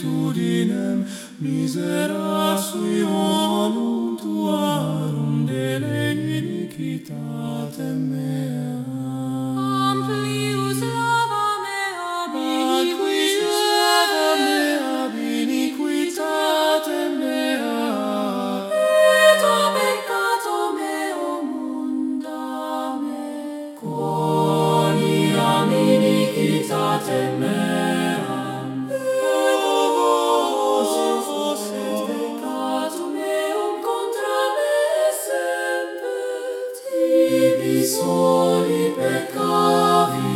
solitudinem misera suium soli peccavi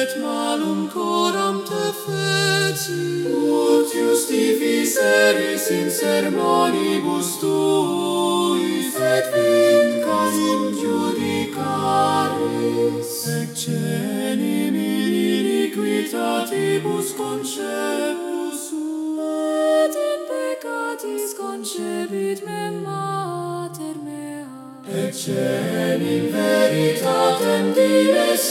et malum coram te feci. Ut justificeris in sermonibus tuis et vincas in judicaris. Sec cenim in iniquitatibus concepus et in peccatis concepit memma et in veritatem dies est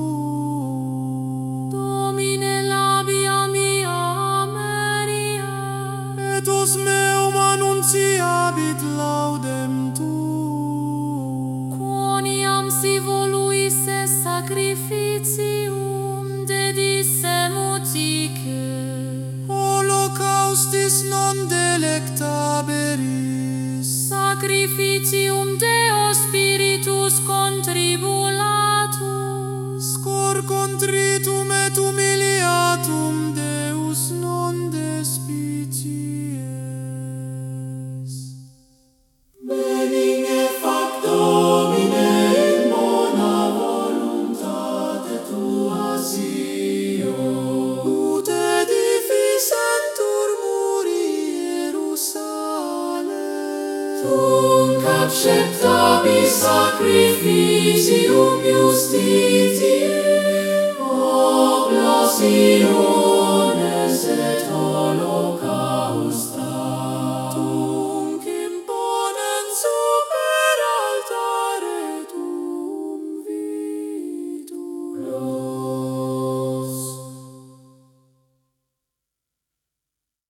acceptavi sacrificium justitiae, oblatium